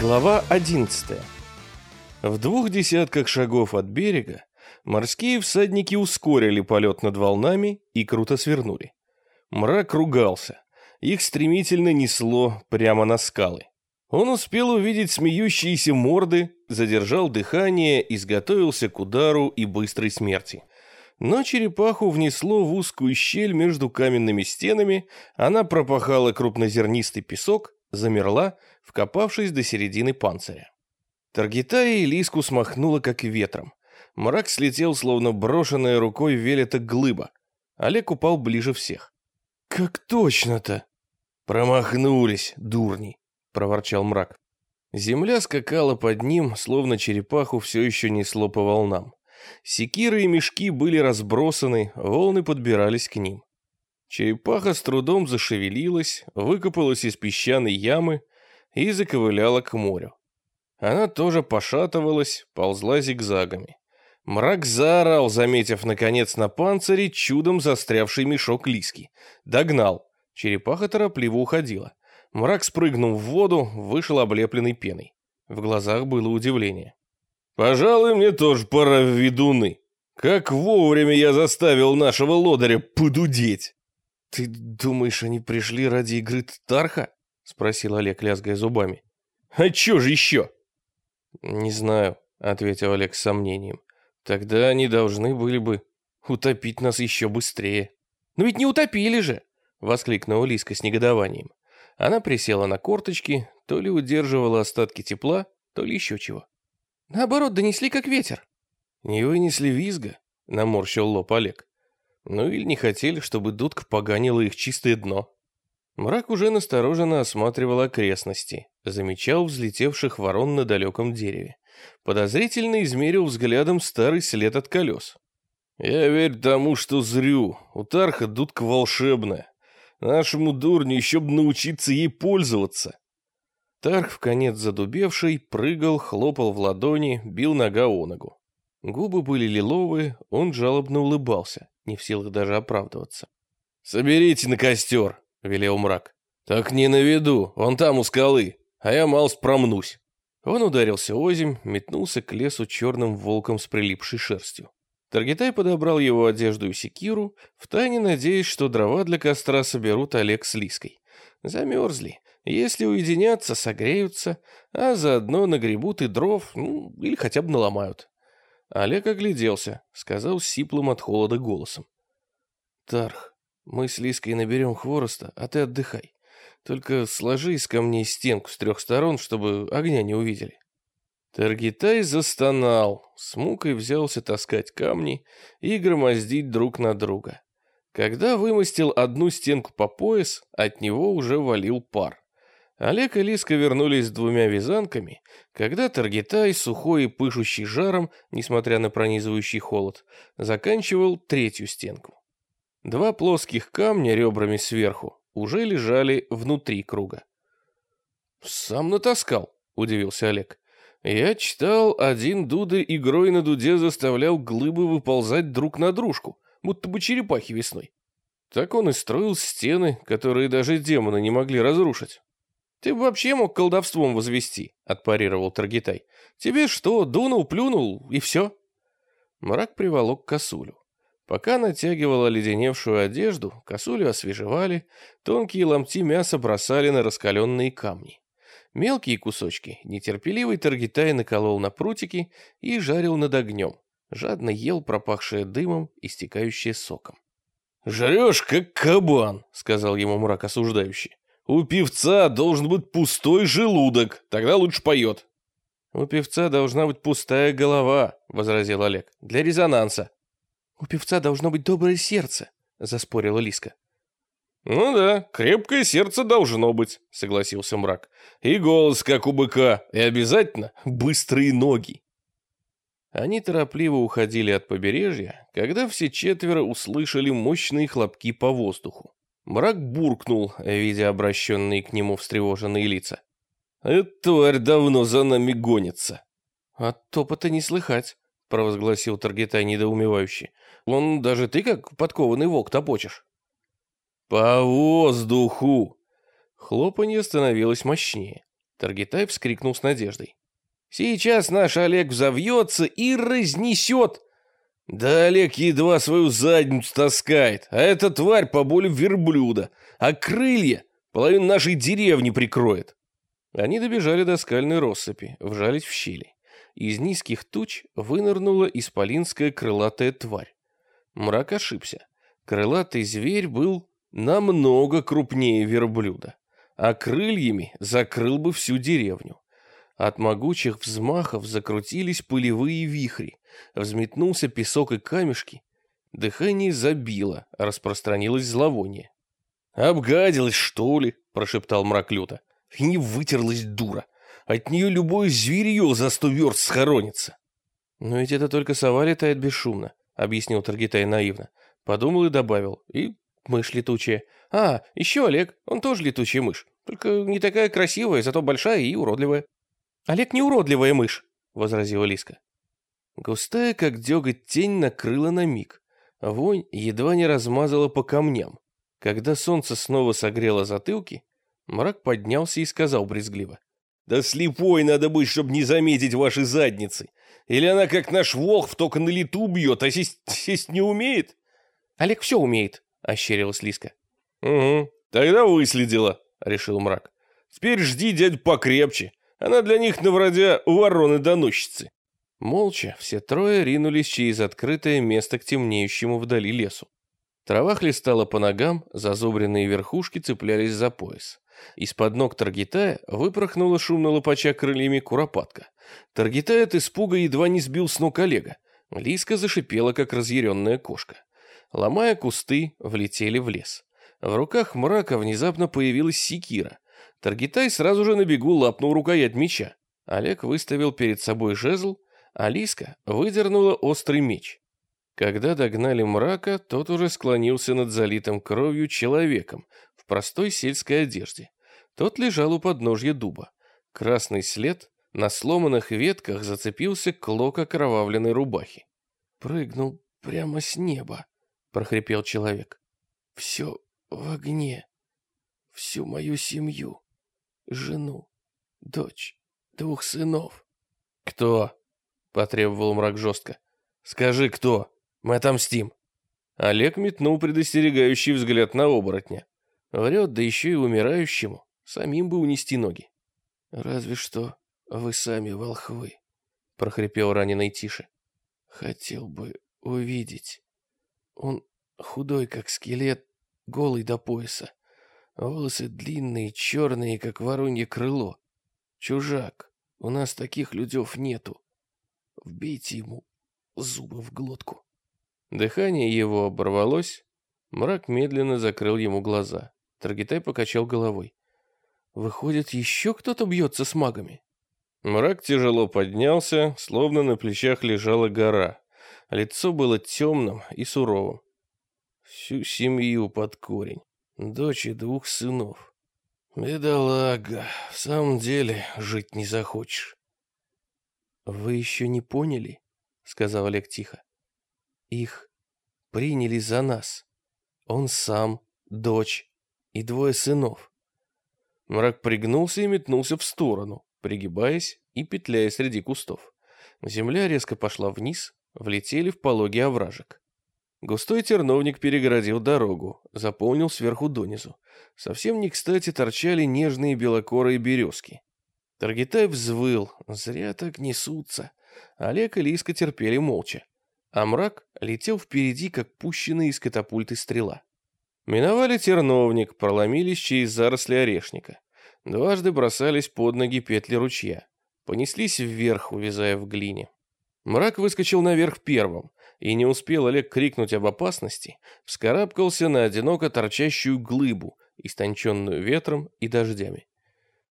Глава 11. В двух десятках шагов от берега морские всадники ускорили полет над волнами и круто свернули. Мрак ругался. Их стремительно несло прямо на скалы. Он успел увидеть смеющиеся морды, задержал дыхание, изготовился к удару и быстрой смерти. Но черепаху внесло в узкую щель между каменными стенами, она пропахала крупнозернистый песок, замерла, вкопавшись до середины панциря. Таргитая и Лиску смахнула, как ветром. Мрак слетел, словно брошенная рукой велета глыба. Олег упал ближе всех. «Как точно-то?» «Промахнулись, дурни!» — проворчал мрак. Земля скакала под ним, словно черепаху все еще несло по волнам. Секиры и мешки были разбросаны, волны подбирались к ним. Черепаха с трудом зашевелилась, выкопалась из песчаной ямы и заковыляла к морю. Она тоже пошатывалась, ползла зигзагами. Мрак заорал, заметив, наконец, на панцире чудом застрявший мешок лиски. Догнал. Черепаха торопливо уходила. Мрак спрыгнул в воду, вышел облепленный пеной. В глазах было удивление. «Пожалуй, мне тоже пора в ведуны. Как вовремя я заставил нашего лодыря подудеть!» «Ты думаешь, они пришли ради игры Тарха?» — спросил Олег, лязгая зубами. «А чё же еще?» «Не знаю», — ответил Олег с сомнением. «Тогда они должны были бы утопить нас еще быстрее». «Но ведь не утопили же!» — воскликнула Лиска с негодованием. Она присела на корточки, то ли удерживала остатки тепла, то ли еще чего. Наоборот, донесли как ветер. Не вынесли визга, наморщил лоб Олег. Ну или не хотели, чтобы дудка поганила их чистое дно. Мрак уже настороженно осматривал окрестности, замечал взлетевших ворон на далеком дереве. Подозрительно измерил взглядом старый след от колес. «Я верю тому, что зрю. У Тарха дудка волшебная. Нашему дурню еще бы научиться ей пользоваться. Тарх, в конец задубевший, прыгал, хлопал в ладони, бил нога о ногу. Губы были лиловые, он жалобно улыбался, не в силах даже оправдываться. «Соберите на костер», — велел мрак. «Так не на виду, он там у скалы, а я малс промнусь». Он ударился озимь, метнулся к лесу черным волком с прилипшей шерстью. Таргитай подобрал его одежду и секиру, втайне надеясь, что дрова для костра соберут Олег с Лиской. Замерзли. Если уединятся, согреются, а заодно нагребут и дров, ну, или хотя бы наломают. Олег огляделся, сказал сиплым от холода голосом. «Тарх, мы с Лиской наберем хвороста, а ты отдыхай. Только сложи из камней стенку с трех сторон, чтобы огня не увидели». Таргитай застонал, с мукой взялся таскать камни и громоздить друг на друга. Когда вымостил одну стенку по пояс, от него уже валил пар. Олег и Лиска вернулись с двумя вязанками, когда Таргитай, сухой и пышущий жаром, несмотря на пронизывающий холод, заканчивал третью стенку. Два плоских камня ребрами сверху уже лежали внутри круга. «Сам натаскал», — удивился Олег. Я читал, один Дуда игрой на дуде заставлял глыбы выползать друг на дружку, будто бы черепахи весной. Так он и строил стены, которые даже демоны не могли разрушить. «Ты вообще мог колдовством возвести», — отпарировал Таргитай. «Тебе что, дунул, плюнул, и все?» Мрак приволок косулю. Пока натягивала леденевшую одежду, косулю освежевали, тонкие ломти мяса бросали на раскаленные камни. Мелкие кусочки нетерпеливый Таргитай наколол на прутики и жарил над огнем. Жадно ел пропахшее дымом, истекающее соком. «Жрешь, как кабан», — сказал ему мрак осуждающий. «У певца должен быть пустой желудок, тогда лучше поет». «У певца должна быть пустая голова», — возразил Олег, — «для резонанса». «У певца должно быть доброе сердце», — заспорила Лиска. «Ну да, крепкое сердце должно быть», — согласился мрак. «И голос, как у быка, и обязательно быстрые ноги». Они торопливо уходили от побережья, когда все четверо услышали мощные хлопки по воздуху. Мрак буркнул, видя обращенные к нему встревоженные лица. «Эта тварь давно за нами гонится». «А топота не слыхать», — провозгласил Таргитай недоумевающе. «Он даже ты, как подкованный волк, топочешь». «По воздуху!» Хлопанье становилось мощнее. Таргитай вскрикнул с надеждой. «Сейчас наш Олег взовьется и разнесет!» «Да Олег едва свою задницу таскает, а эта тварь по боли верблюда, а крылья половину нашей деревни прикроет!» Они добежали до скальной россыпи, вжались в щели. Из низких туч вынырнула исполинская крылатая тварь. Мрак ошибся. Крылатый зверь был намного крупнее верблюда, а крыльями закрыл бы всю деревню. От могучих взмахов закрутились пылевые вихри, взметнулся песок и камешки. Дыхание забило, распространилось зловоние. «Обгадилась, что ли?» – прошептал мрак люто. «И не вытерлась дура. От нее любое зверье за сто верст схоронится». «Но ведь это только сова летает бесшумно», — объяснил Таргитай наивно. Подумал и добавил. «И мышь летучая. А, еще Олег, он тоже летучая мышь. Только не такая красивая, зато большая и уродливая». «Олег не уродливая мышь», — возразила Лиска. Густая, как деготь, тень накрыла на миг. Вонь едва не размазала по камням. Когда солнце снова согрело затылки, мрак поднялся и сказал брезгливо. «Да слепой надо быть, чтобы не заметить ваши задницы. Или она, как наш волх, только на лету бьет, а сесть, сесть не умеет?» «Олег все умеет», — ощерилась Лиска. «Угу, тогда выследила», — решил мрак. «Теперь жди дядь покрепче. Она для них на вроде вороны-доносчицы». Молча все трое ринулись через открытое место к темнеющему вдали лесу. Трава хлестала по ногам, зазубренные верхушки цеплялись за пояс. Из-под ног Таргитая выпорхнула шумно лопача крыльями куропатка. Таргитай от испуга едва не сбил с ног Олега. Лиска зашипела, как разъяренная кошка. Ломая кусты, влетели в лес. В руках мрака внезапно появилась секира. Таргитай сразу же на бегу лапнул рукоять меча. Олег выставил перед собой жезл, а Лиска выдернула острый меч. Когда догнали мрака, тот уже склонился над залитым кровью человеком в простой сельской одежде. Тот лежал у подножья дуба. Красный след на сломанных ветках зацепился клок окровавленной рубахи. «Прыгнул прямо с неба», — прохрипел человек. «Все в огне. Всю мою семью. Жену, дочь, двух сынов». «Кто?» — потребовал мрак жестко. «Скажи, кто?» Мы отомстим». Олег метнул предостерегающий взгляд на оборотня. Врет, да еще и умирающему. Самим бы унести ноги. «Разве что вы сами волхвы», — прохрипел раненый тише. «Хотел бы увидеть. Он худой, как скелет, голый до пояса. Волосы длинные, черные, как воронье крыло. Чужак, у нас таких людев нету. Вбейте ему зубы в глотку». Дыхание его оборвалось, мрак медленно закрыл ему глаза. Таргитай покачал головой. «Выходит, еще кто-то бьется с магами?» Мрак тяжело поднялся, словно на плечах лежала гора. Лицо было темным и суровым. Всю семью под корень. Дочь и двух сынов. Бедолага, в самом деле жить не захочешь. «Вы еще не поняли?» — сказал Олег тихо. Их приняли за нас. Он сам, дочь и двое сынов. Мрак пригнулся и метнулся в сторону, пригибаясь и петляя среди кустов. Земля резко пошла вниз, влетели в пологий овражек. Густой терновник перегородил дорогу, заполнил сверху донизу. Совсем не кстати торчали нежные белокорые березки. Таргитай взвыл, зря так несутся. Олег и Лиска терпели молча а мрак летел впереди, как пущенная из катапульты стрела. Миновали терновник, проломились через заросли орешника. Дважды бросались под ноги петли ручья. Понеслись вверх, увязая в глине. Мрак выскочил наверх первым, и не успел Олег крикнуть об опасности, вскарабкался на одиноко торчащую глыбу, истонченную ветром и дождями.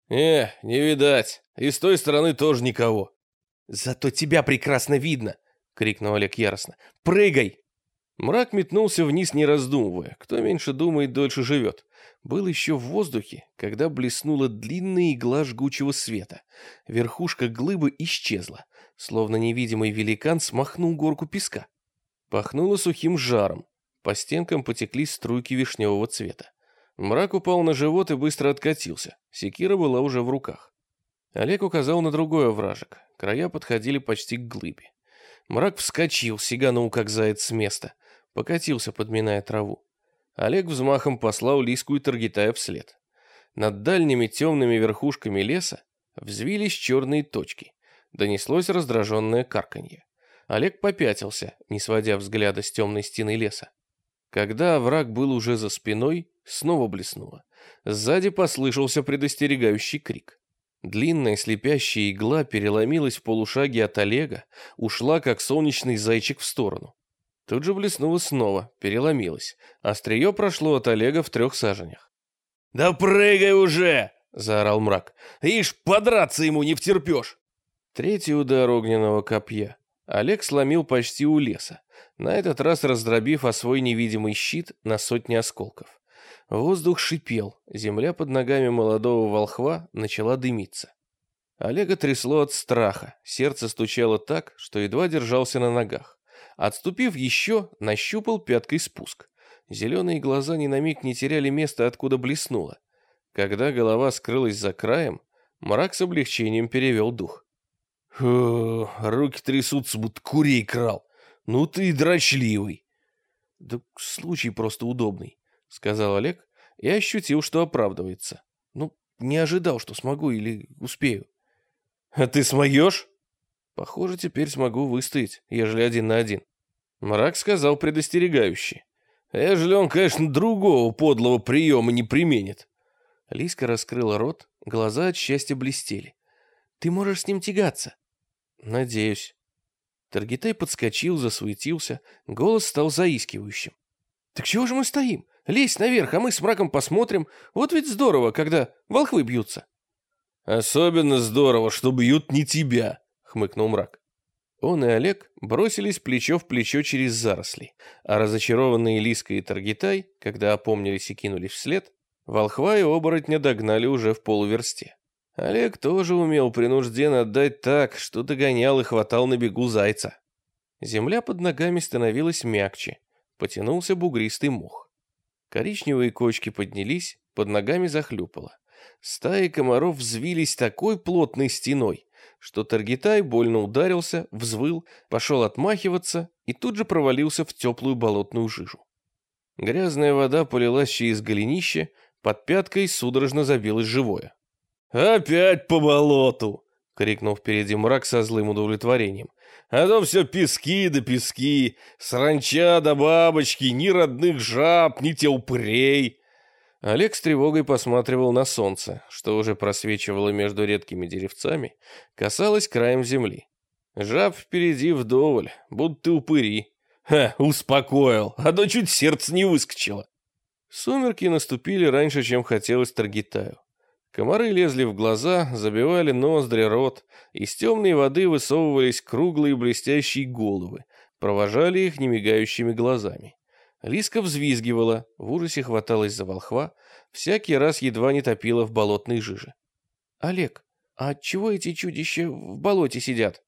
«Э, не видать, и с той стороны тоже никого». «Зато тебя прекрасно видно», крикнул Олег яростно. «Прыгай!» Мрак метнулся вниз, не раздумывая. Кто меньше думает, дольше живет. Был еще в воздухе, когда блеснула длинная игла жгучего света. Верхушка глыбы исчезла, словно невидимый великан смахнул горку песка. Пахнуло сухим жаром. По стенкам потекли струйки вишневого цвета. Мрак упал на живот и быстро откатился. Секира была уже в руках. Олег указал на другой овражек. Края подходили почти к глыбе. Мрак вскочил, сиганул, как заяц с места. Покатился, подминая траву. Олег взмахом послал Лиску и Таргитая вслед. Над дальними темными верхушками леса взвились черные точки. Донеслось раздраженное карканье. Олег попятился, не сводя взгляда с темной стены леса. Когда враг был уже за спиной, снова блеснуло. Сзади послышался предостерегающий крик. Длинная слепящая игла переломилась в полушаге от Олега, ушла, как солнечный зайчик, в сторону. Тут же блеснула снова, переломилась. Острие прошло от Олега в трех саженях. «Да прыгай уже!» — заорал мрак. «Ишь, подраться ему не втерпешь!» Третий удар огненного копья. Олег сломил почти у леса, на этот раз раздробив о свой невидимый щит на сотни осколков. Воздух шипел, земля под ногами молодого волхва начала дымиться. Олега трясло от страха, сердце стучало так, что едва держался на ногах. Отступив еще, нащупал пяткой спуск. Зеленые глаза ни на миг не теряли места, откуда блеснуло. Когда голова скрылась за краем, мрак с облегчением перевел дух. Фу, руки трясутся, будто курей крал. Ну ты дрочливый. Да случай просто удобный сказал Олег и ощутил, что оправдывается. Ну, не ожидал, что смогу или успею. А ты смоешь? Похоже, теперь смогу выстоять, ежели один на один. Мрак сказал предостерегающе. Ежели он, конечно, другого подлого приема не применит. Лиска раскрыла рот, глаза от счастья блестели. Ты можешь с ним тягаться. Надеюсь. Таргитай подскочил, засуетился, голос стал заискивающим. Так чего же мы стоим? Лезь наверх, а мы с мраком посмотрим. Вот ведь здорово, когда волхвы бьются. Особенно здорово, что бьют не тебя, хмыкнул мрак. Он и Олег бросились плечо в плечо через заросли, а разочарованные Лиска и Таргитай, когда опомнились и кинулись вслед, волхва и оборотня догнали уже в полуверсте. Олег тоже умел принужденно отдать так, что догонял и хватал на бегу зайца. Земля под ногами становилась мягче, потянулся бугристый мох. Коричневые кочки поднялись, под ногами захлюпало. Стаи комаров взвились такой плотной стеной, что Таргитай больно ударился, взвыл, пошел отмахиваться и тут же провалился в теплую болотную жижу. Грязная вода полилась через голенище, под пяткой судорожно забилось живое. «Опять по болоту!» — крикнул впереди мрак со злым удовлетворением. А то все пески да пески, сранча да бабочки, ни родных жаб, ни те упырей. Олег с тревогой посматривал на солнце, что уже просвечивало между редкими деревцами, касалось краем земли. Жаб впереди вдоволь, будто упыри. Ха, успокоил, а то чуть сердце не выскочило. Сумерки наступили раньше, чем хотелось Таргитаю. Комары лезли в глаза, забивали ноздри, рот. Из темной воды высовывались круглые блестящие головы, провожали их немигающими глазами. Лиска взвизгивала, в ужасе хваталась за волхва, всякий раз едва не топила в болотной жиже. «Олег, а чего эти чудища в болоте сидят?»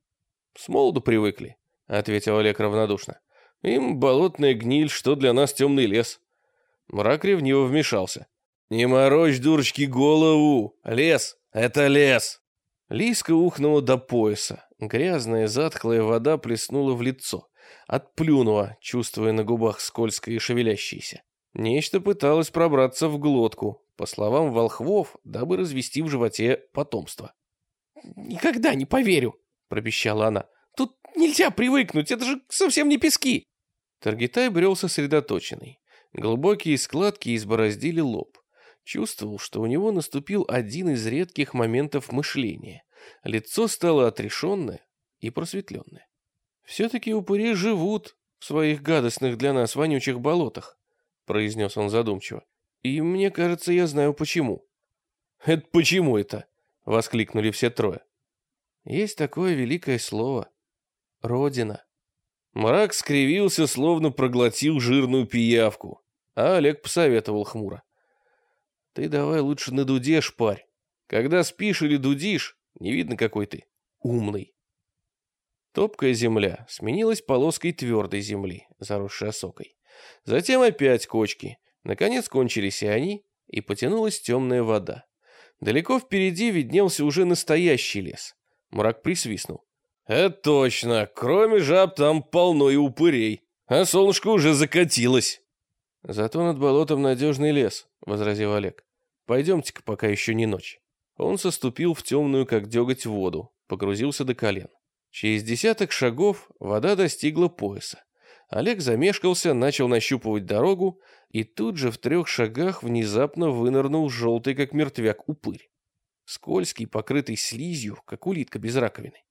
«С молоду привыкли», — ответил Олег равнодушно. «Им болотная гниль, что для нас темный лес». Мрак ревниво вмешался. «Не морочь, дурочки, голову! Лес! Это лес!» Лиска ухнула до пояса. Грязная затхлая вода плеснула в лицо. Отплюнула, чувствуя на губах скользкое и шевелящееся. Нечто пыталось пробраться в глотку, по словам волхвов, дабы развести в животе потомство. «Никогда не поверю!» — пропищала она. «Тут нельзя привыкнуть, это же совсем не пески!» Таргитай брел сосредоточенный. Глубокие складки избороздили лоб. Чувствовал, что у него наступил один из редких моментов мышления. Лицо стало отрешенное и просветленное. «Все-таки упыри живут в своих гадостных для нас вонючих болотах», произнес он задумчиво. «И мне кажется, я знаю почему». «Это почему это?» — воскликнули все трое. «Есть такое великое слово. Родина». Мрак скривился, словно проглотил жирную пиявку, а Олег посоветовал хмуро. Ты давай лучше на дуде шпарь. Когда спишь или дудишь, не видно, какой ты умный. Топкая земля сменилась полоской твердой земли, заросшей осокой. Затем опять кочки. Наконец кончились и они, и потянулась темная вода. Далеко впереди виднелся уже настоящий лес. Мрак присвистнул. «Это точно, кроме жаб там полно и упырей, а солнышко уже закатилось». «Зато над болотом надежный лес», — возразил Олег. «Пойдемте-ка, пока еще не ночь». Он соступил в темную, как деготь, воду, погрузился до колен. Через десяток шагов вода достигла пояса. Олег замешкался, начал нащупывать дорогу, и тут же в трех шагах внезапно вынырнул желтый, как мертвяк, упырь. Скользкий, покрытый слизью, как улитка без раковины.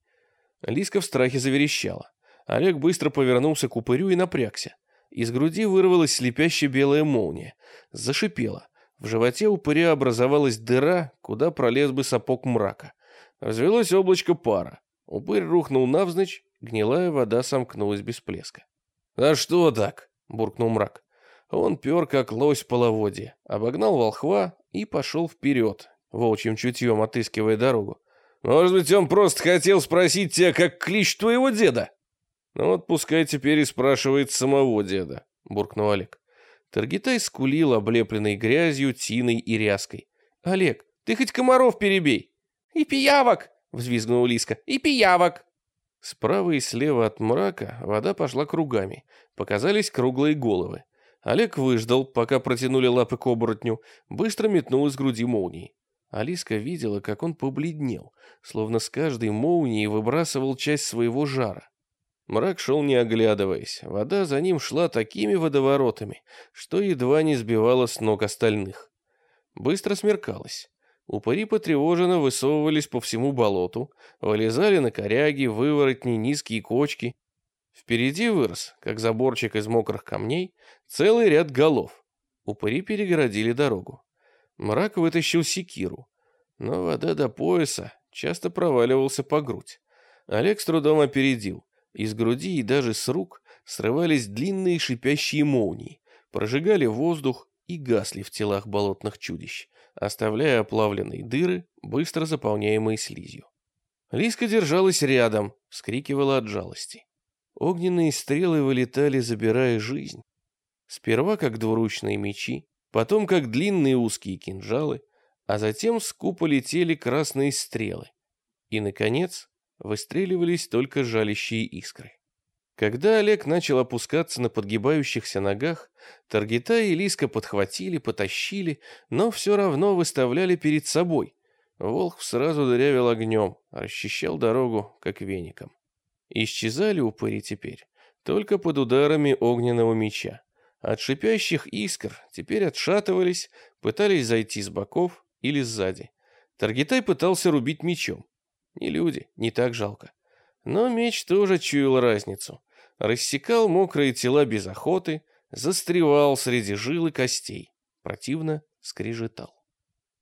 Лиска в страхе заверещала. Олег быстро повернулся к упырю и напрягся. Из груди вырвалась слепящая белая молния. Зашипела. В животе упыря образовалась дыра, куда пролез бы сапог мрака. Развелось облачко пара. Упырь рухнул навзничь, гнилая вода сомкнулась без плеска. «А что так?» — буркнул мрак. Он пер, как лось по половодье, обогнал волхва и пошел вперед, волчьим чутьем отыскивая дорогу. «Может быть, он просто хотел спросить тебя, как клич твоего деда?» «Ну вот пускай теперь и спрашивает самого деда», — буркнул Олег. Таргитай скулил, облепленный грязью, тиной и ряской. «Олег, ты хоть комаров перебей!» «И пиявок!» — взвизгнула Лиска. «И пиявок!» Справа и слева от мрака вода пошла кругами. Показались круглые головы. Олег выждал, пока протянули лапы к оборотню, быстро метнул из груди молнии. Алиска видела, как он побледнел, словно с каждой молнией выбрасывал часть своего жара. Мрак шел не оглядываясь, вода за ним шла такими водоворотами, что едва не сбивала с ног остальных. Быстро смеркалось. Упыри потревоженно высовывались по всему болоту, вылезали на коряги, выворотни, низкие кочки. Впереди вырос, как заборчик из мокрых камней, целый ряд голов. Упыри перегородили дорогу. Мрак вытащил секиру, но вода до пояса часто проваливался по грудь. Олег с трудом опередил. Из груди и даже с рук срывались длинные шипящие молнии, прожигали воздух и гасли в телах болотных чудищ оставляя оплавленные дыры, быстро заполняемые слизью. Лиска держалась рядом, вскрикивала от жалости. Огненные стрелы вылетали, забирая жизнь. Сперва как двуручные мечи, потом как длинные узкие кинжалы, а затем скупо летели красные стрелы. И, наконец, выстреливались только жалящие искры. Когда Олег начал опускаться на подгибающихся ногах, Таргита и Лиска подхватили, потащили, но все равно выставляли перед собой. Волх сразу дырявил огнем, расчищал дорогу, как веником. Исчезали упыри теперь, только под ударами огненного меча. От шипящих искр теперь отшатывались, пытались зайти с боков или сзади. Таргитай пытался рубить мечом. Не люди, не так жалко. Но меч тоже чуял разницу рассекал мокрые тела без охоты, застревал среди жил и костей, противно скрежетал.